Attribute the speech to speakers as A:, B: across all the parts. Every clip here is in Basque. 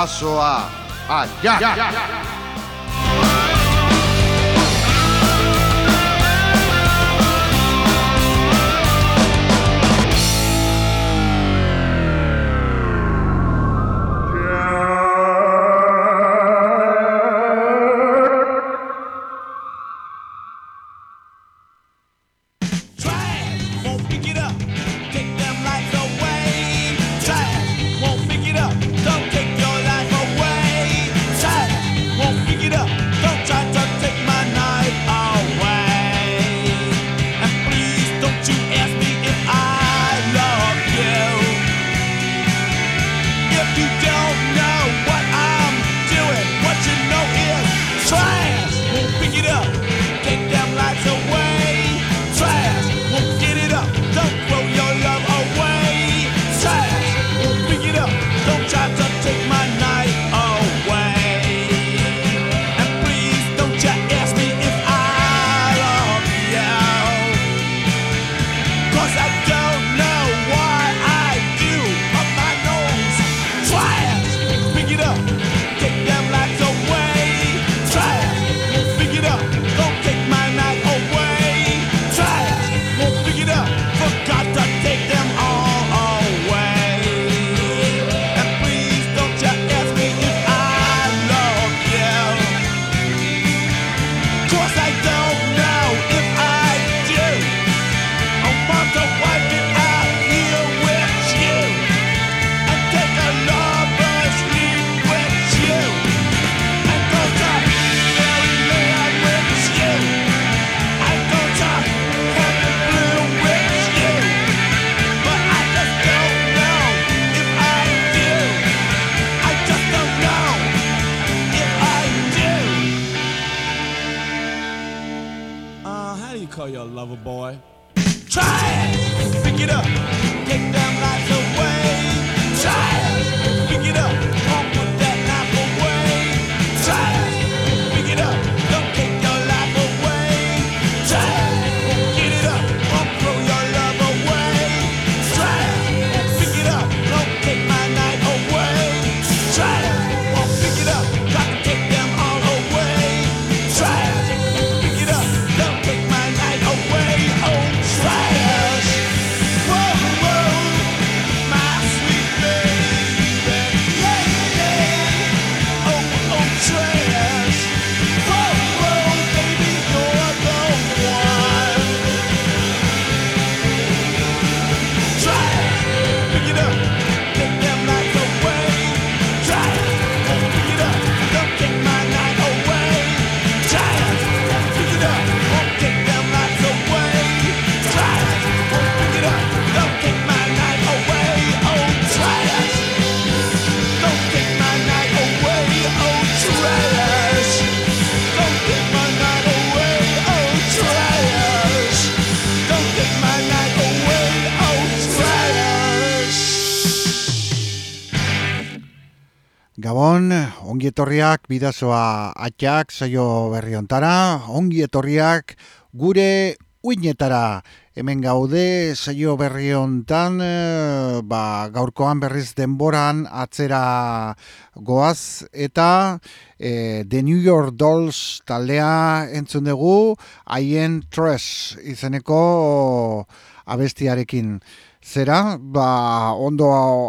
A: bidazoa Aia! ongi etorriak bidazoa atxak saio berri ontara, ongi etorriak gure uinetara. Hemen gaude saio berri ontan, eh, ba, gaurkoan berriz denboran atzera goaz eta e, The New York Dolls taldea entzun dugu haien Trash izeneko abestiarekin. Zera, ba, ondo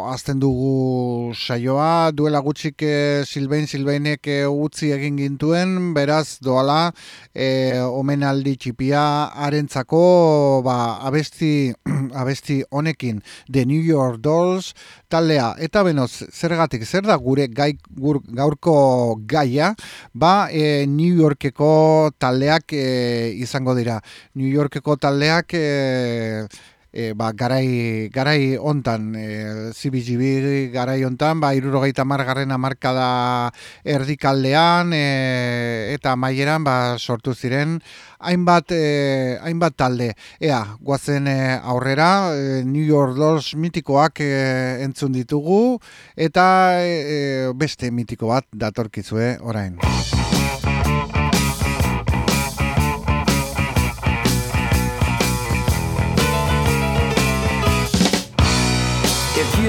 A: azten dugu saioa, duela gutxik e, silbein silbeinek e, utzi egin gintuen, beraz doala e, omenaldi txipia arentzako ba, abesti, abesti honekin. The New York Dolls taldea. Eta benoz, zergatik, zer da gure gai, gur, gaurko gaia, ba, e, New Yorkeko taldeak e, izango dira. New Yorkeko taldeak... E, e, ba, garai, garai ontan, e, CBGB garai ontan, ba, irurogeita margarren amarkada erdikaldean, e, eta maieran ba, sortu ziren, hainbat, e, hainbat talde. Ea, guazen e, aurrera, e, New York Dolls mitikoak e, entzun ditugu, eta beste mitiko bat datorkizue orain.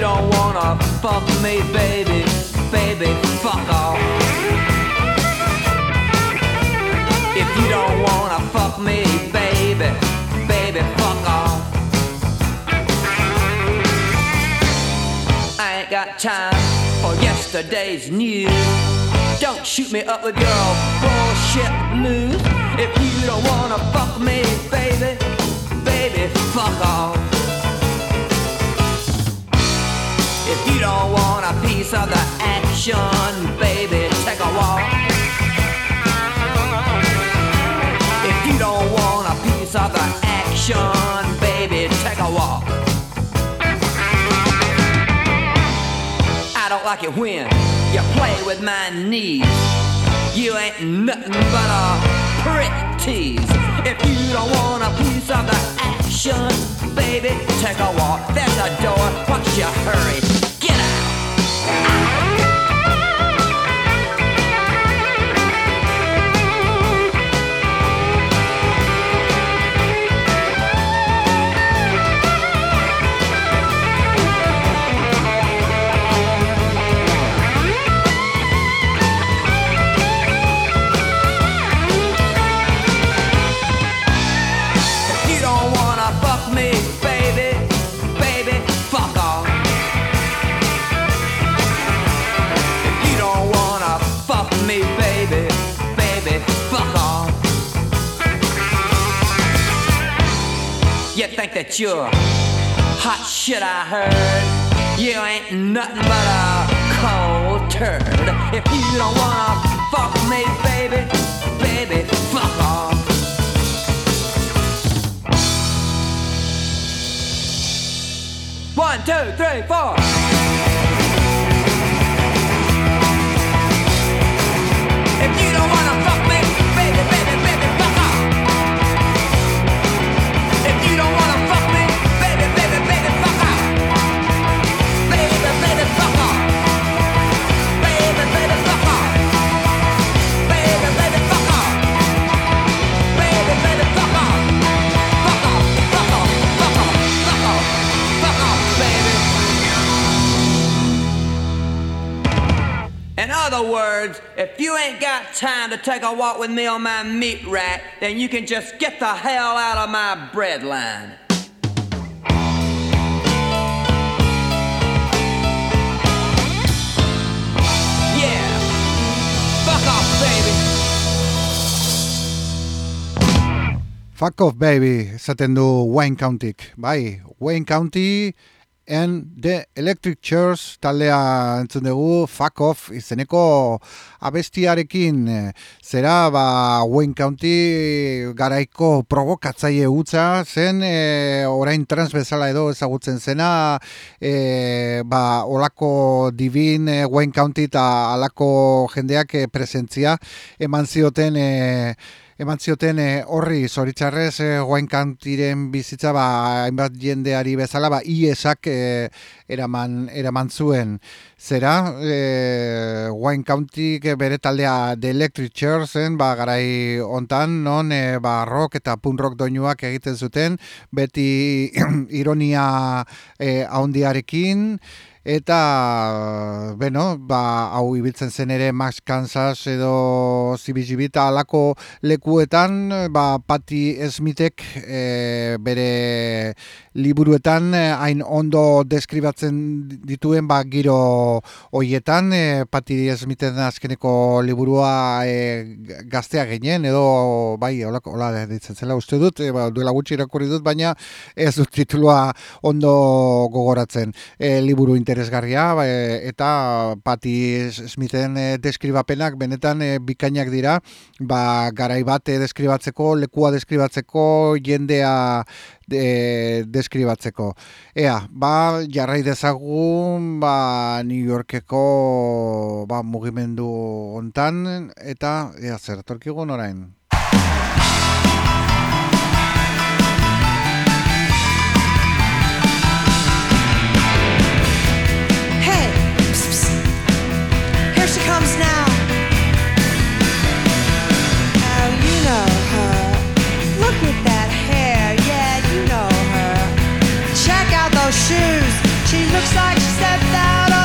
B: Don't wanna fuck me, baby baby, fuck off. If you don't wanna fuck me, baby, baby, fuck off. I ain't got time for yesterday's news. Don't shoot me up with your bullshit blues. If you don't wanna fuck me, baby, baby, fuck off. If you don't want a piece of the action, baby, take a walk. If you don't want a piece of the action, baby, take a walk. I don't like it when you play with my knees. You ain't nothing but a prick tease. If you don't want a piece of the action, baby, take a walk. There's a door. What's your hurry? You think that you're hot shit, I heard. You ain't nothing but a cold turd. If you don't wanna fuck me, baby, baby, fuck off. One, two, three, four. If you don't wanna fuck words, if you ain't got time to take a walk with me on my meat rack, then you can just get the hell out of my bread line. Fuck off, baby.
C: Fuck off baby, esaten du Wayne Countyk. Bai, Wayne County and the Electric Chairs taldea entzun dugu Fuck off izeneko abestiarekin. eh, Zera, ba, Wayne County garaiko provokatzaile utza zen, e, orain trans bezala edo ezagutzen zena, e, ba, olako divin e, Wayne County eta alako jendeak e, presentzia eman zioten e, eman zioten eh, horri zoritzarrez e, Wayne Countyren bizitza ba, hainbat jendeari bezala ba, iesak eh, eraman, eraman zuen. Zera e, Wayne County bere taldea The Electric Chair zen ba, garai hontan non e, ba, rock eta punk rock doinuak egiten zuten. Beti ironia e, haundiarekin Eta, beno, ba, hau ibiltzen zen ere Max Kansas edo Zibizibita alako lekuetan, ba, Patti Smithek e, bere liburuetan eh, hain ondo deskribatzen dituen ba, giro hoietan, e, Patti Smithen azkeneko liburua e, gaztea ginen, edo bai, hola, hola ditzen zela uste dut, e, ba, duela gutxi irakurri dut, baina ez dut titulua ondo gogoratzen. E, liburu interesgarria ba, e, eta Patti Smithen e, deskribapenak benetan e, bikainak dira ba, garai bat deskribatzeko, lekua deskribatzeko, jendea de, deskribatzeko. Ea, ba, jarrai dezagun ba, New Yorkeko ba, mugimendu hontan eta ea zer torkigun orain.
D: Looks like she stepped out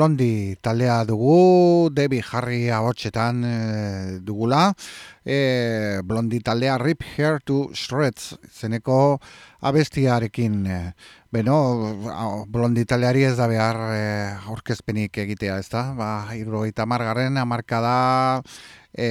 C: Blondie taldea dugu, Debbie Harry ahotsetan e, dugula, eh, e, Blondie taldea Rip Hair to Shreds zeneko abestiarekin. Eh. Beno, Blondie taldeari ez da behar e, aurkezpenik egitea, ez da? Ba, irrogeita margarren amarkada e,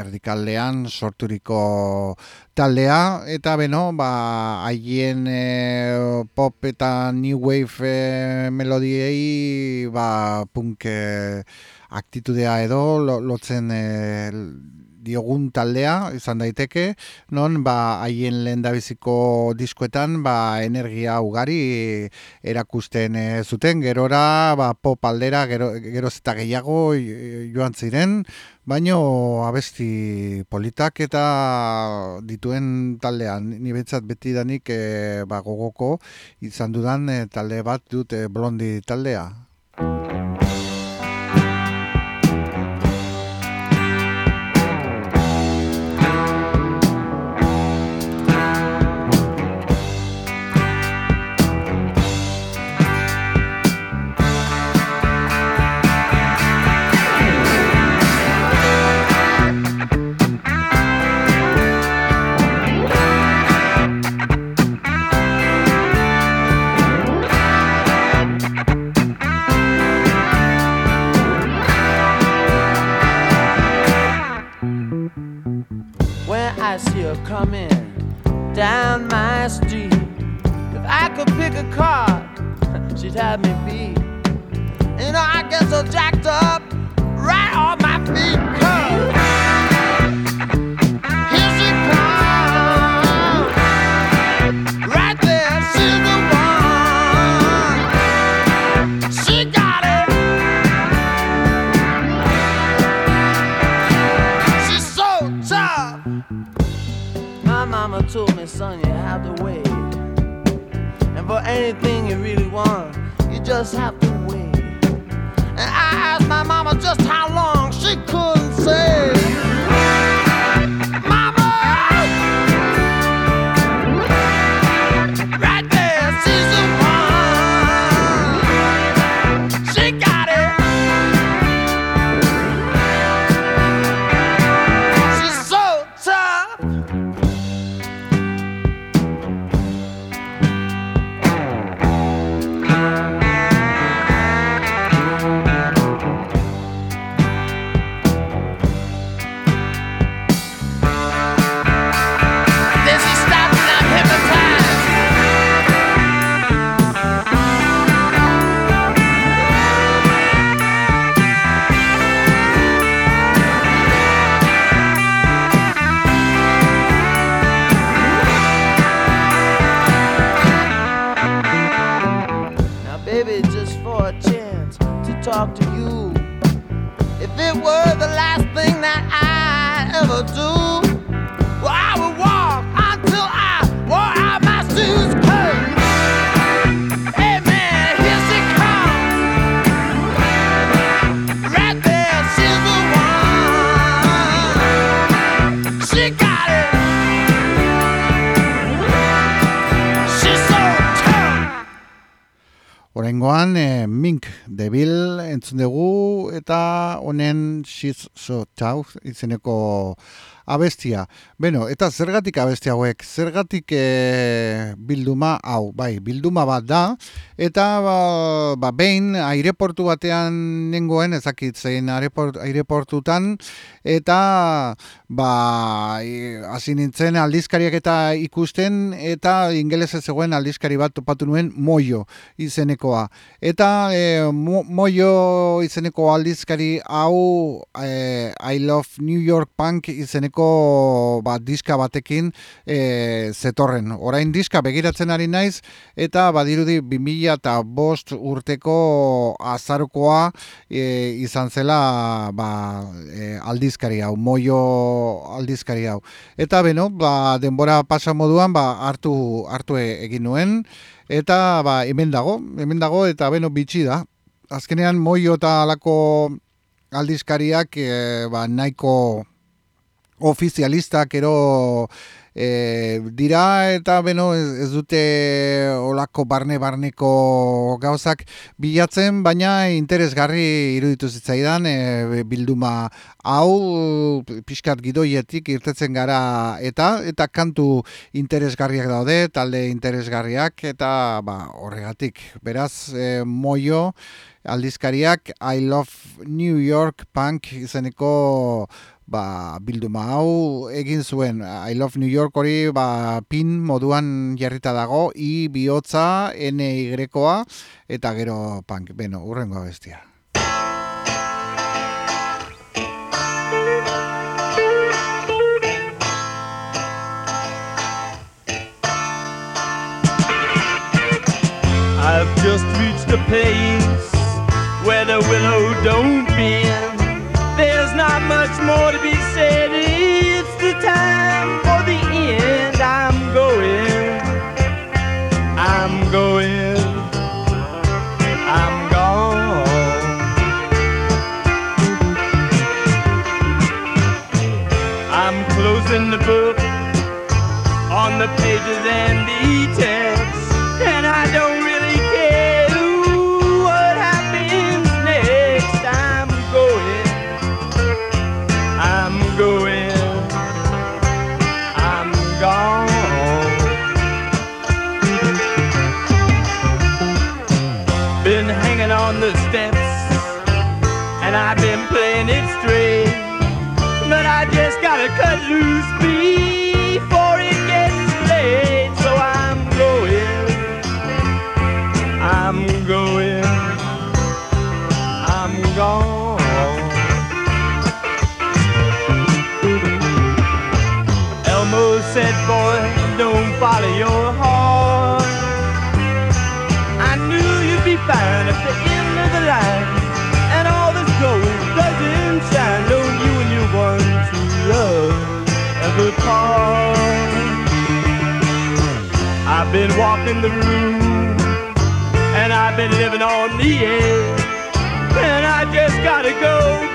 C: erdikaldean sorturiko taldea. Eta beno ba haien e, pop eta new wave e, melodiei ba punk e, aktitudea edo lotzen e, diogun taldea izan daiteke. Non ba haien lehendabiziko diskoetan ba energia ugari e, erakusten e, zuten. Gerora ba pop aldera gero, geroz eta gehiago e, joan ziren. Baino abesti politak eta dituen taldean, ni betzat beti danik e, ba, gogoko izan dudan e, talde bat dut e, blondi taldea.
E: Just have to wait. And I asked my mama just how long, she couldn't say.
C: Honen She's So Tough izeneko abestia. Beno, eta zergatik abesti hauek? Zergatik e, bilduma hau? Bai, bilduma bat da eta ba, ba behin aireportu batean nengoen ezakit zein aireport, aireportutan eta ba e, hasi nintzen aldizkariak eta ikusten eta ingelesez zegoen aldizkari bat topatu nuen Moio izenekoa. Eta e, Mo- Moio izeneko aldizkari hau e, I Love New York Punk izeneko ba, diska batekin e, zetorren. Orain diska begiratzen ari naiz eta badirudi 2000 eta bost urteko azarukoa e, izan zela ba, e, aldizkari hau, Moio aldizkari hau. Eta beno, ba, denbora pasa moduan ba, hartu, hartu egin nuen eta ba, hemen dago, hemen dago eta beno bitxi da. Azkenean moio eta alako aldizkariak e, ba, nahiko ofizialistak ero e, dira eta beno ez, ez dute olako barne-barneko gauzak bilatzen, baina interesgarri iruditu zitzaidan e, bilduma hau pixkat gidoietik irtetzen gara eta eta kantu interesgarriak daude, talde interesgarriak eta ba, horregatik. Beraz, e, moio aldizkariak I Love New York Punk izeneko ba, bilduma hau egin zuen I Love New York hori ba, pin moduan jarrita dago I bihotza N Y-koa eta gero punk. Beno, urrengo bestia.
A: I've just reached a place where the willow don't bend. Much more to be said. Playing straight. But I just gotta cut loose before walking the room, and I've been living on the edge, and I just gotta go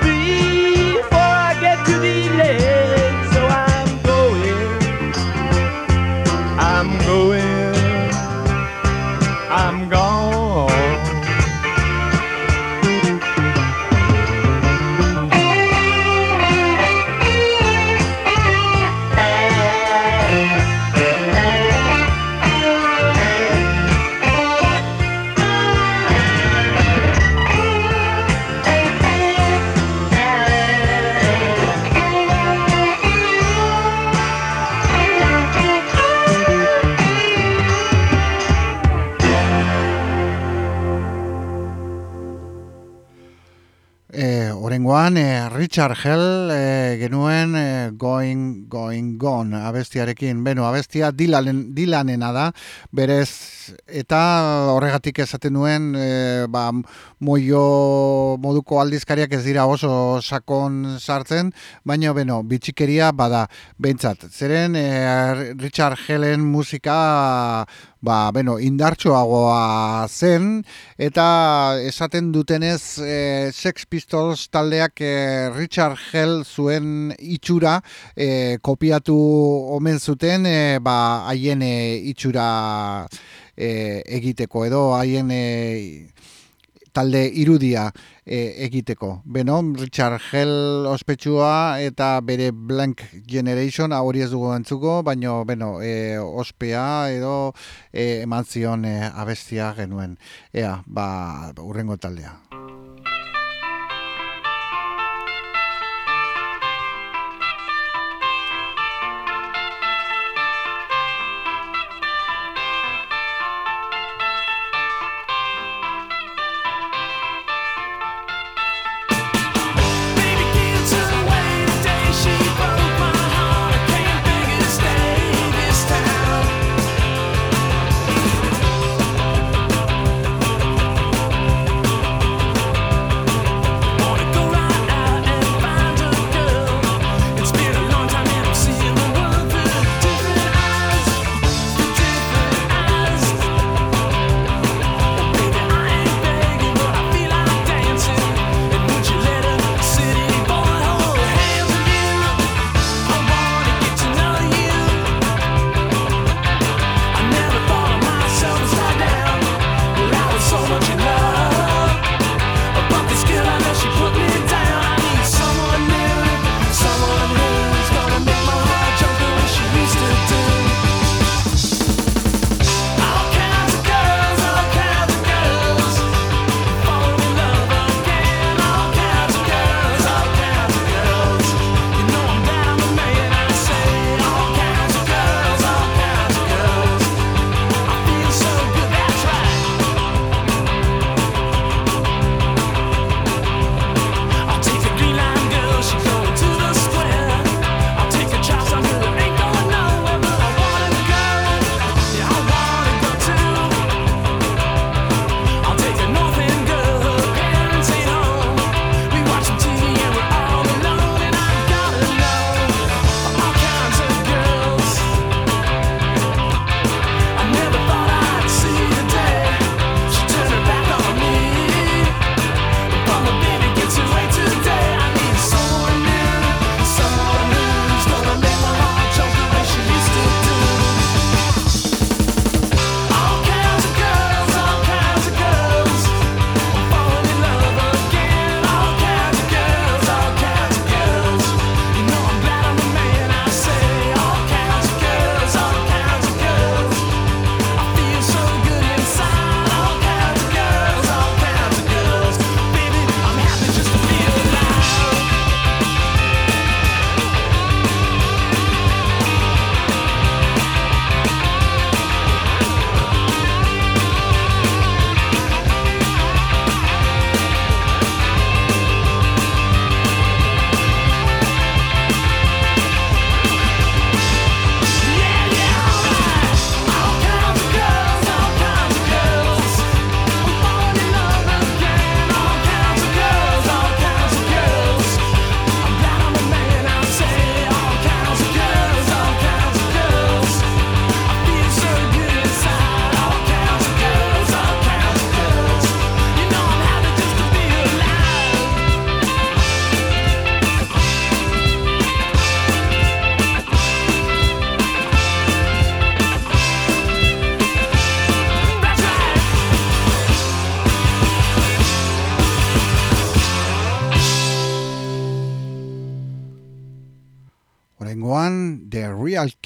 C: Richard Hell e, genuen e, Going, Going Gone abestiarekin. Beno, abestia Dylanen, Dylanena da, berez, eta horregatik esaten nuen, e, ba, moio moduko aldizkariak ez dira oso sakon sartzen, baina, beno, bitxikeria bada, behintzat. Zeren, e, Richard Hellen musika ba, beno, indartxoagoa zen, eta esaten dutenez e, Sex Pistols taldeak e, Richard Hell zuen itxura e, kopiatu omen zuten, e, ba, haien e, itxura e, egiteko, edo haien e, talde irudia e, egiteko. Beno, Richard Hell ospetsua eta bere Blank Generation hori ez dugu entzuko, baino beno, e, ospea edo e, eman zion e, abestia genuen. Ea, ba, urrengo taldea.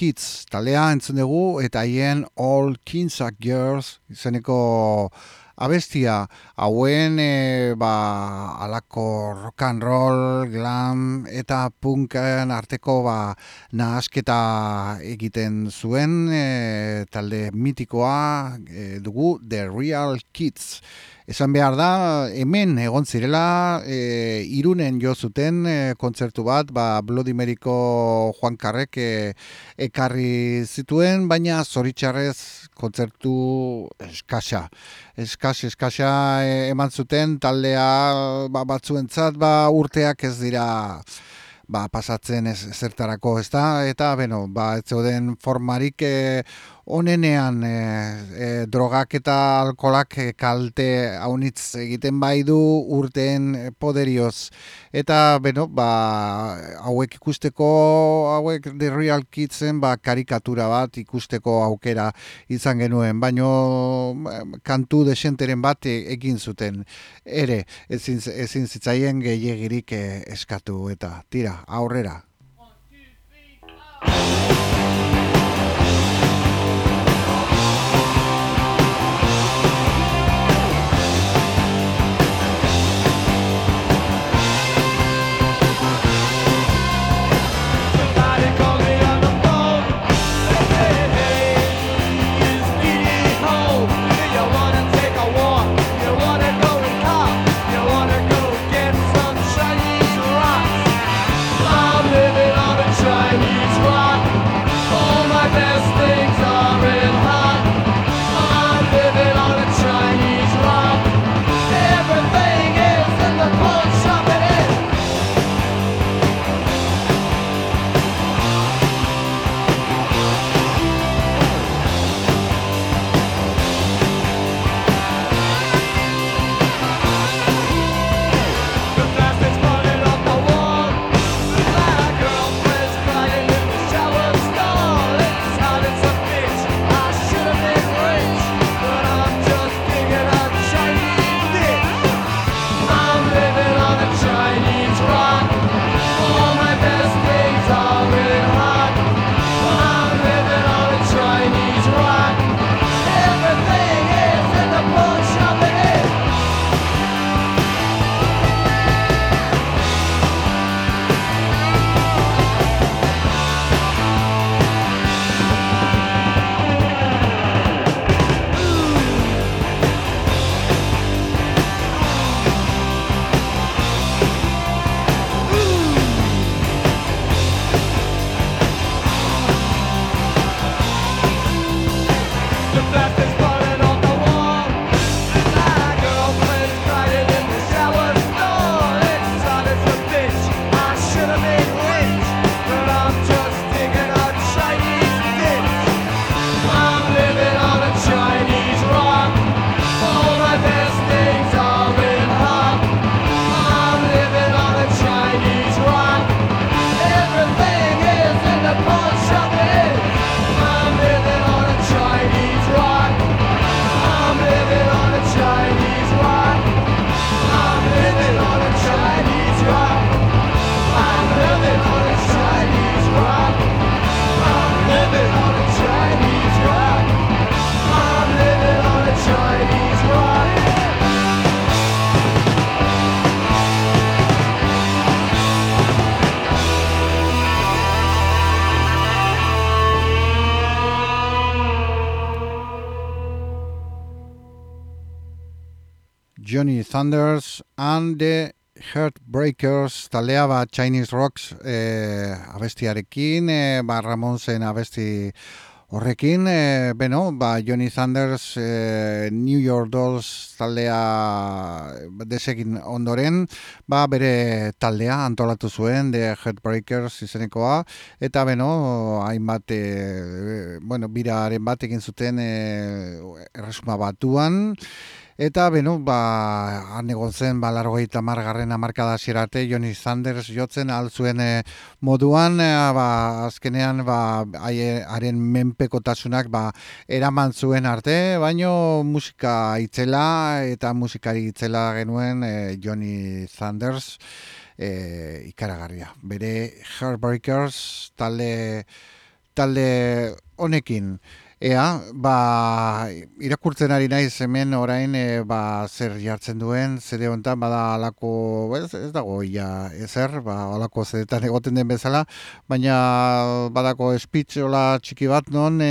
C: Kids talea entzun dugu eta haien All Kinsak Girls izeneko abestia hauen e, ba, alako rock and roll, glam eta punken arteko ba, nahasketa egiten zuen e, talde mitikoa e, dugu The Real Kids. Esan behar da, hemen egon zirela, e, irunen jo zuten e, kontzertu bat, ba, Bloody Maryko Juan Karrek e, ekarri zituen, baina zoritxarrez kontzertu eskasa. Eskas, eskasa e, eman zuten, taldea ba, batzuentzat ba, urteak ez dira ba, pasatzen ez, zertarako, ez da? Eta, beno, ba, ez zeuden formarik e, onenean e, e, drogak eta alkolak e, kalte haunitz egiten bai du urteen poderioz. Eta, beno, ba, hauek ikusteko, hauek The Real Kidsen, ba, karikatura bat ikusteko aukera izan genuen, baino kantu desenteren bat egin zuten. Ere, ezin, ezin zitzaien gehiagirik eskatu eta tira, aurrera.
F: Somebody
C: Thunders and the Heartbreakers taldea ba Chinese Rocks eh, abestiarekin, eh, ba Ramonsen abesti horrekin, eh, beno, ba Johnny Thunders eh, New York Dolls taldea desegin ondoren, ba bere taldea antolatu zuen, The Heartbreakers izenekoa, eta beno, hainbat, eh, bueno, biraren bat egin zuten eh, erresuma batuan, Eta, beno, ba, han zen, ba, largoita margarren amarkada zirarte, Johnny Sanders jotzen altzuen e, moduan, e, ba, azkenean, ba, haren menpekotasunak, ba, eraman zuen arte, baino musika itzela, eta musikari itzela genuen e, Johnny Sanders, e, ikaragarria. Bere Heartbreakers talde talde honekin. Ea, ba, irakurtzen ari naiz hemen orain e, ba, zer jartzen duen, zede honetan bada alako, ez, ez dago ia ezer, ba, alako zedetan egoten den bezala, baina badako espitzola txiki bat non e,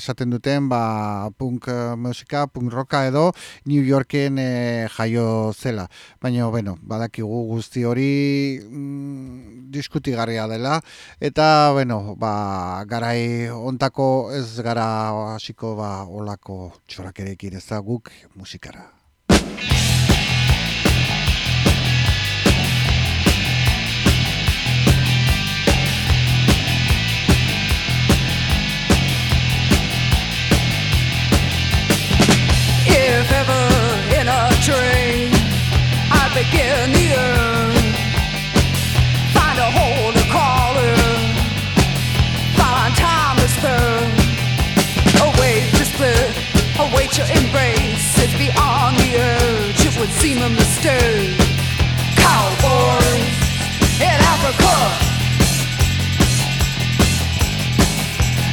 C: esaten duten ba, punk eh, musika, punk rocka edo New Yorken e, jaio zela. Baina, bueno, badakigu guzti hori mm, diskutigarria dela, eta, bueno, ba, garai ontako ez gara hasiko ba olako txorakerekin ez da guk musikara.
D: If ever in a train I begin the earth, find a hole await your embrace. It's beyond the edge, it would seem a mistake. Cowboys in Africa,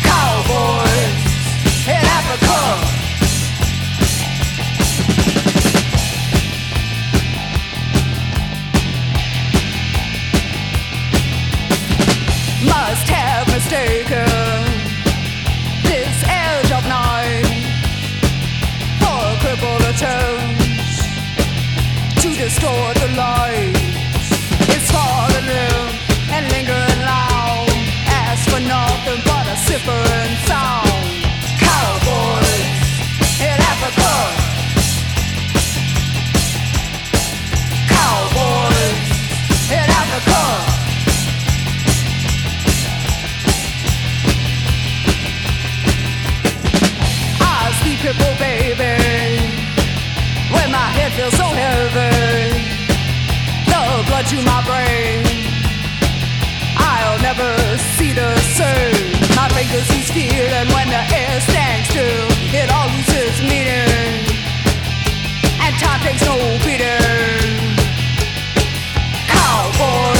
D: cowboys in Africa. must have mistaken distort the light. It's in and lingering for nothing but a. Cowboys in Africa. Cowboys in Africa. Baby, when my head feels so heavy. To my brain, I'll never see the same. My fingers lose feeling when the air stands still. It all loses meaning, and time takes no beating. Cowboys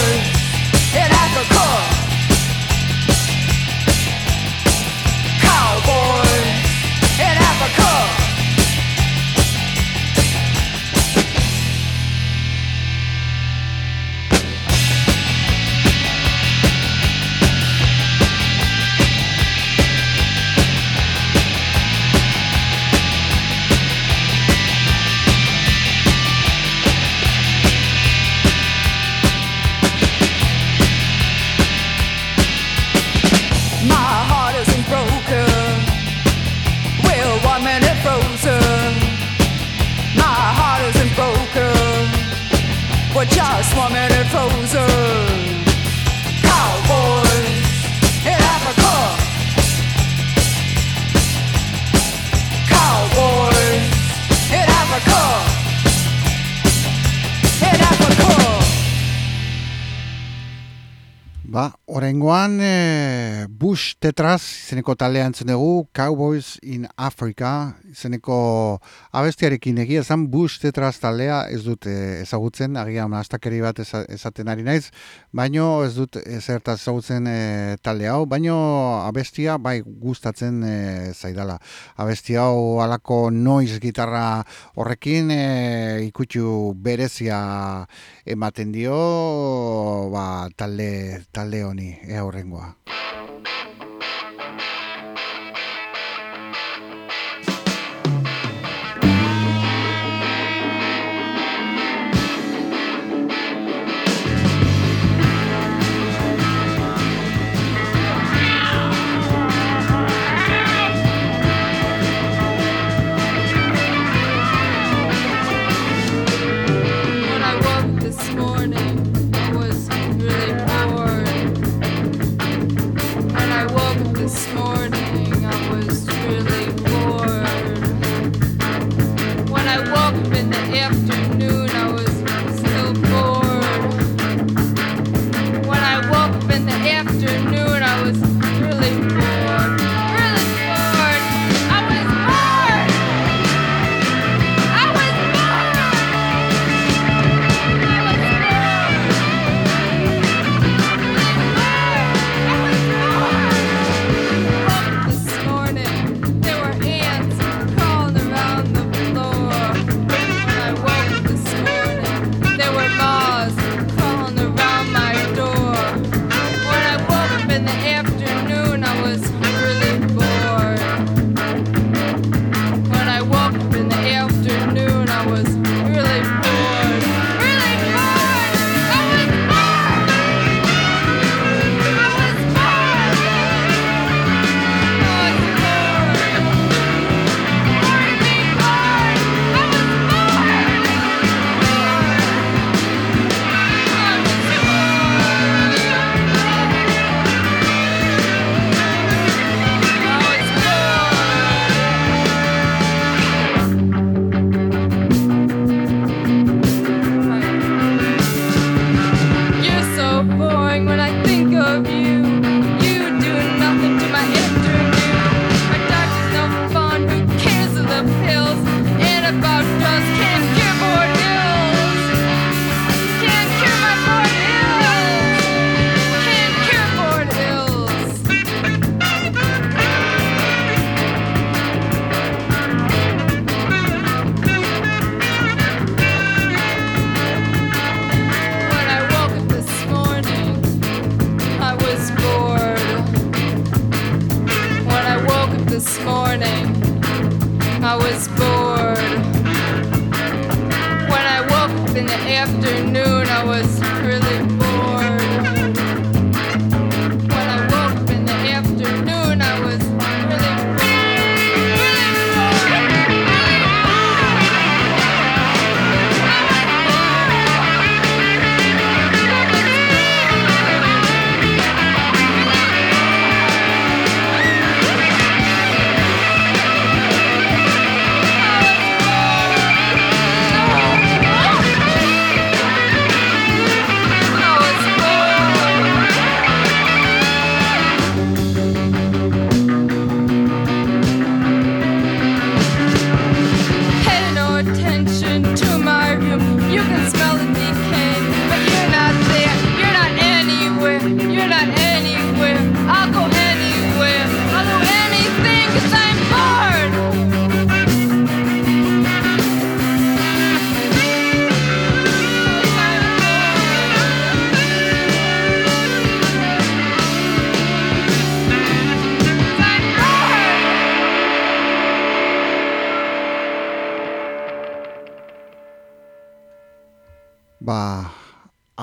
D: We're
C: oraingoan e, Bush Tetras izeneko taldea entzun dugu, Cowboys in Africa izeneko abestiarekin egia esan Bush Tetras taldea ez dut e, ezagutzen, agian astakeri bat eza- esaten ari naiz, baino ez dut ezertaz ezagutzen e, talde hau, baino abestia bai gustatzen e, zaidala. Abesti hau alako noiz gitarra horrekin e, ikutxu berezia ematen dio ba, talde, talde honi, ea horrengoa.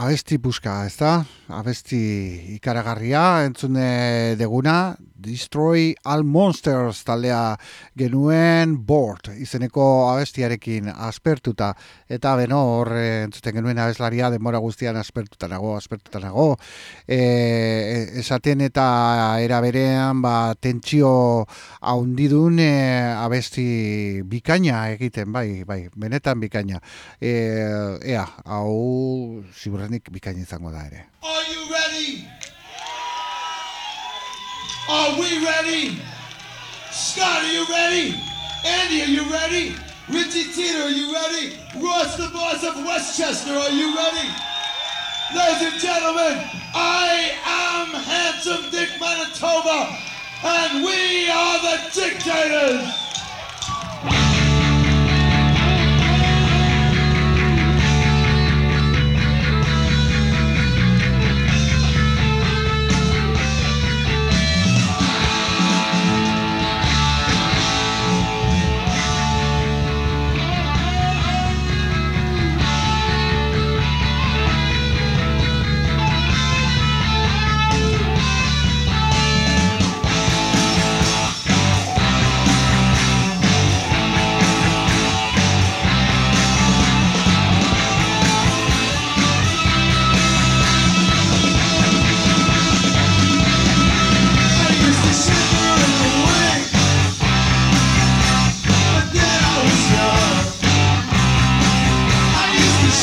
C: abesti buska, ez da? Abesti ikaragarria, entzune eh, deguna, Destroy All Monsters talea genuen Board izeneko abestiarekin aspertuta. Eta beno hor eh, entzuten genuen abeslaria demora guztian aspertuta nago aspertuta nago. E, esaten eta era berean ba tentsio haundidun e, abesti bikaina egiten bai bai benetan bikaina. E, ea hau ziburrenik bikaina izango da ere.
E: Are you ready? Are we ready? Scott, are you ready? Andy, are you ready? Richie Tito, are you ready? Ross the Boss of Westchester, are you ready? Ladies and gentlemen, I am Handsome Dick Manitoba, and we are the Dictators!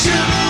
E: Shoot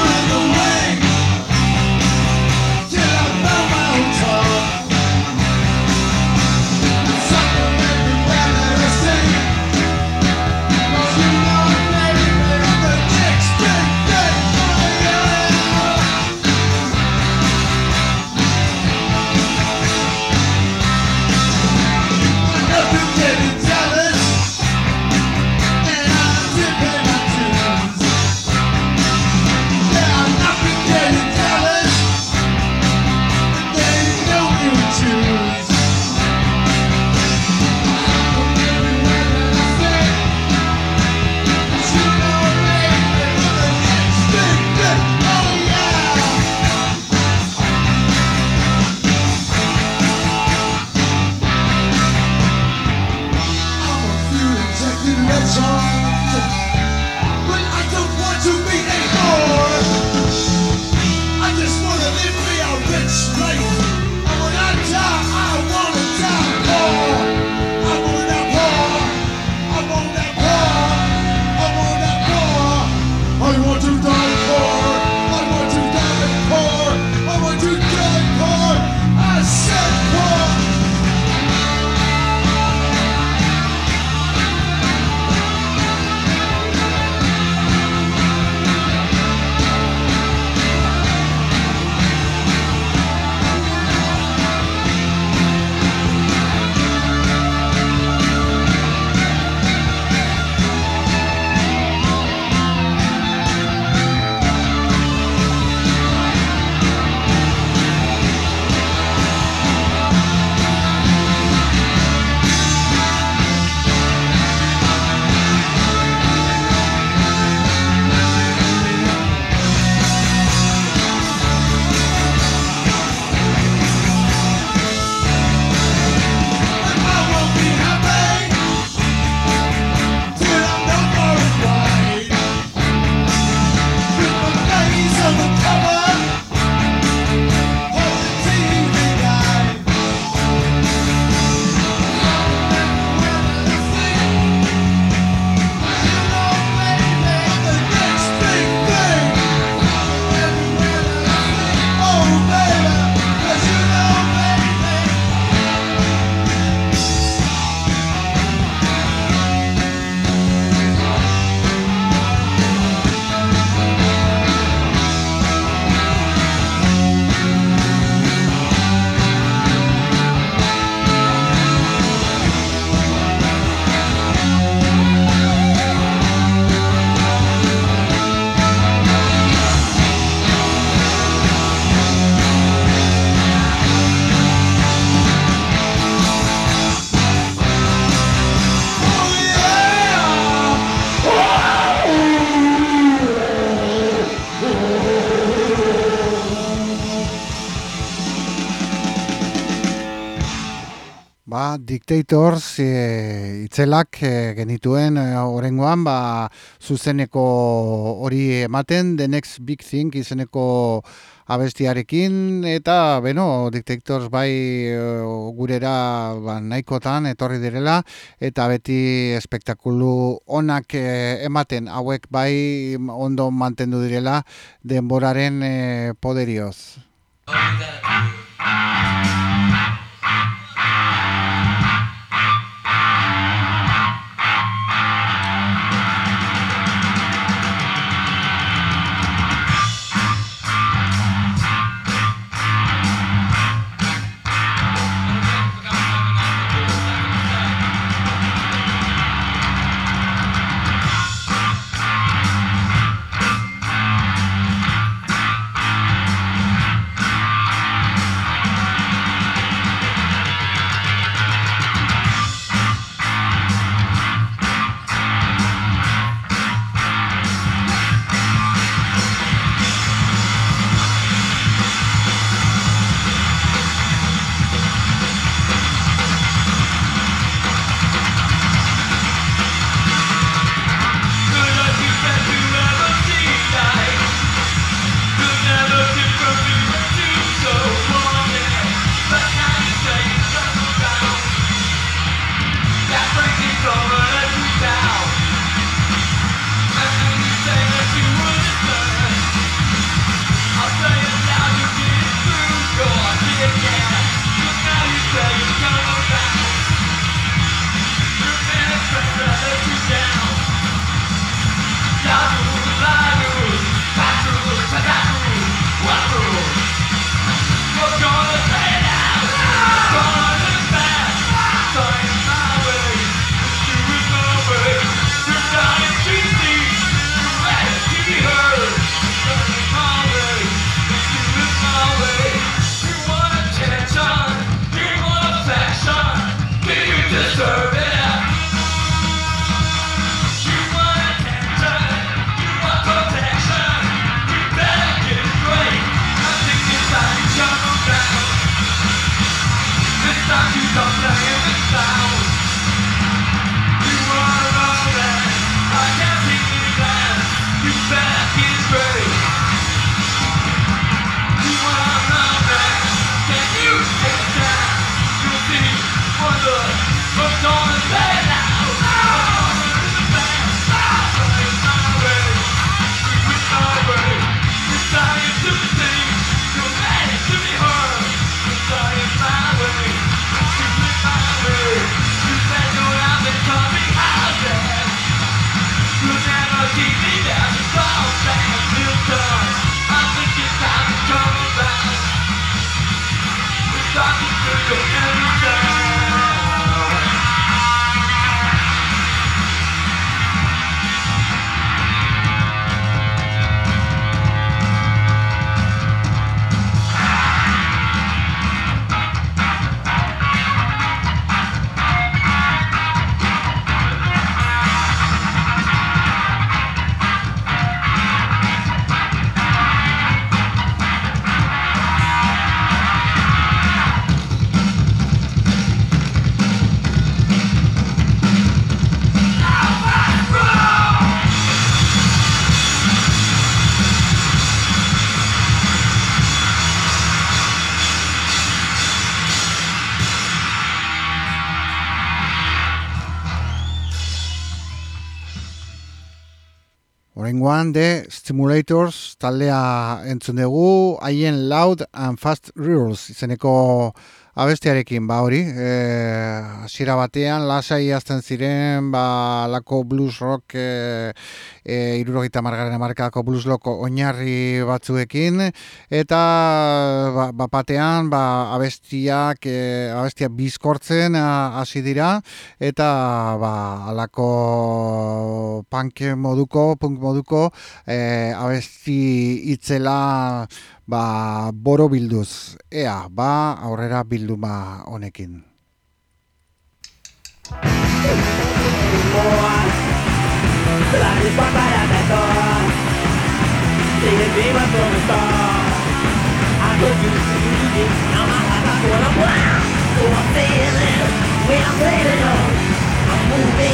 G: Dictators e, itzelak e, genituen e, orengoan ba, zuzeneko hori ematen The Next Big Thing izeneko abestiarekin eta beno Dictators bai gurera ba, nahikotan etorri direla eta beti espektakulu onak e, ematen hauek bai ondo mantendu direla denboraren e, poderioz. Oraingoan de Stimulators taldea entzun dugu haien Loud and Fast Rules izeneko abestiarekin ba hori eh, hasiera batean lasai hazten ziren ba lako blues rock e, e, irurogeita margarren markako blues loko oinarri batzuekin eta ba, ba batean ba, abestiak e, abestia bizkortzen hasi dira eta ba alako punk moduko punk moduko e, abesti itzela ba boro bilduz. Ea ba aurrera bilduma honekin.
H: I'm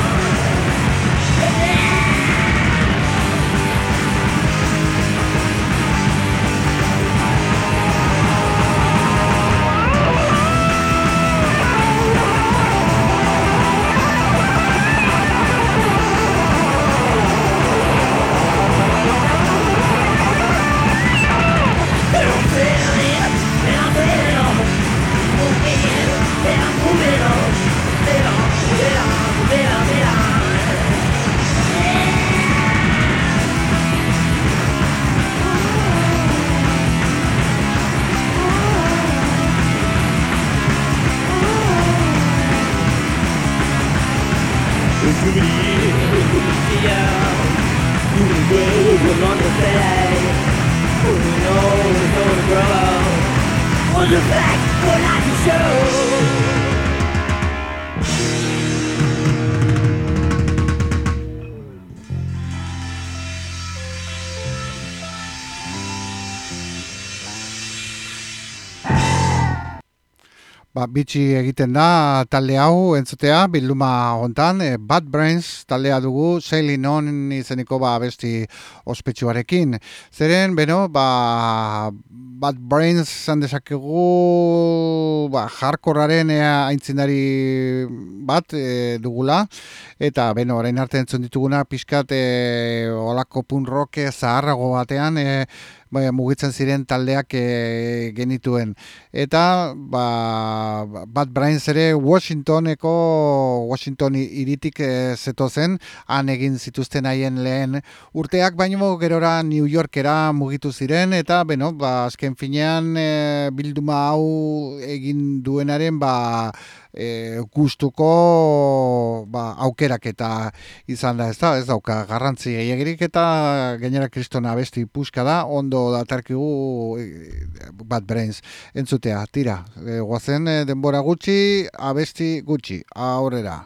C: bitxi egiten da talde hau entzutea, bilduma hontan, e, Bad Brains taldea dugu, Sailing On izeniko ba, besti ospetsuarekin. Zeren, beno, ba, Bad Brains zan dezakegu ba, jarkorraren aintzindari bat e, dugula, eta, beno, orain arte entzun dituguna, pixkat e, olako pun rock zaharrago batean, e, bai, mugitzen ziren taldeak e, genituen. Eta, ba, Bad Brains ere Washingtoneko, Washington iritik e, zeto zen, han egin zituzten haien lehen urteak, baino gerora New Yorkera mugitu ziren, eta, beno, ba, azken finean e, bilduma hau egin duenaren, ba, e, gustuko ba, aukerak eta izan da, ez da, ez dauka garrantzi gehiagirik eta gainera kristona abesti puska da, ondo datarkigu e, Bad Brains entzutea, tira, e, guazen e, denbora gutxi, abesti gutxi, aurrera.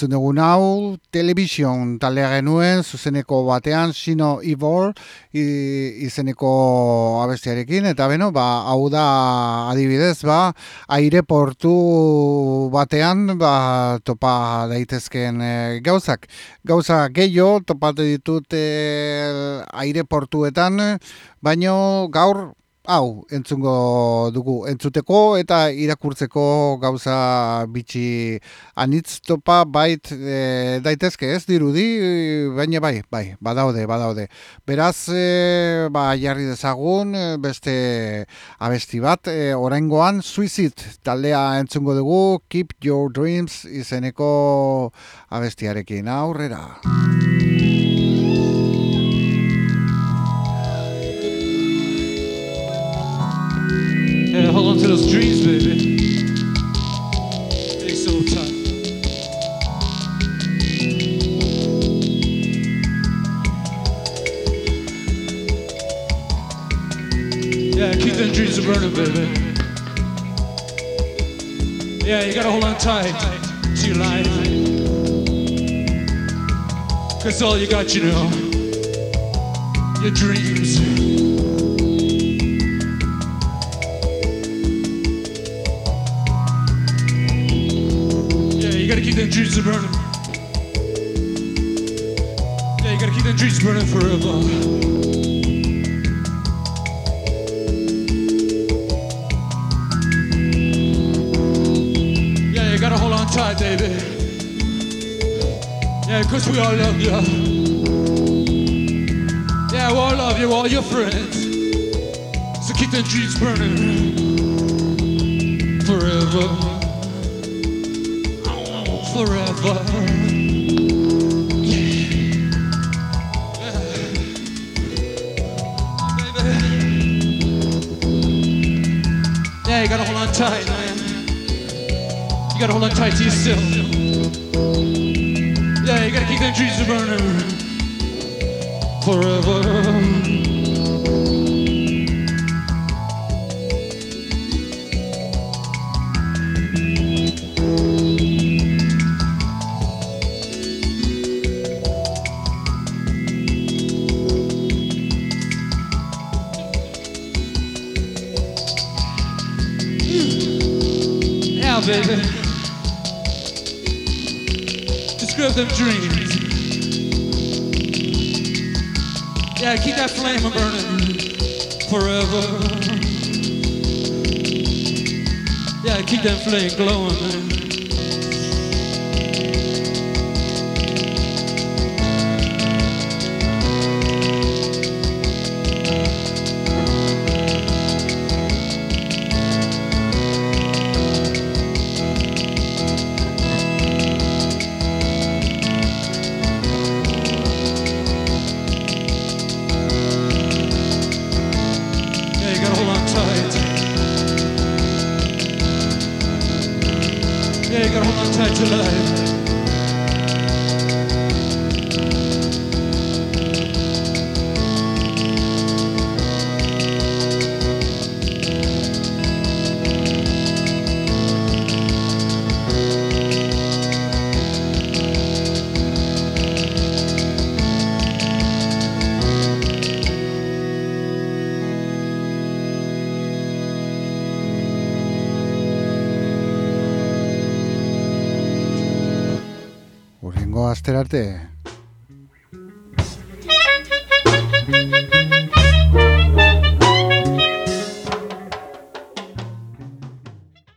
C: Entzun dugun hau, telebizion taldea genuen, zuzeneko batean, Sino Ivor, izeneko abestiarekin, eta beno, ba, hau da adibidez, ba, aireportu batean, ba, topa daitezken e, gauzak. Gauza gehiago, topatu ditut e, aireportuetan, baino gaur hau entzungo dugu entzuteko eta irakurtzeko gauza bitxi. Anitz topa bait e, daitezke ez dirudi? Baina bai bai badaude badaude. Beraz e, ba jarri dezagun e, beste abesti bat e, oraingoan Suicide taldea entzungo dugu Keep Your Dreams izeneko abestiarekin. Aurrera
I: those dreams, baby. Stay so tight. Yeah, keep them dreams a burning, baby. Yeah, you gotta hold on tight to your life. Cause all you got, you know, your dreams. Gotta keep them dreams burning. Yeah, you gotta keep them dreams burning forever. Yeah, you gotta hold on tight, baby. Yeah, cause we all love you. Yeah, we all love you, all your friends. So keep them dreams burning forever forever. Yeah. Baby. Yeah, you gotta hold on tight, man. You gotta hold on tight to yourself. Yeah, you gotta keep them dreams burning forever. Just grab them dreams. Yeah, keep that flame a burning forever. Yeah, keep that flame glowing,
C: Urrengo aster arte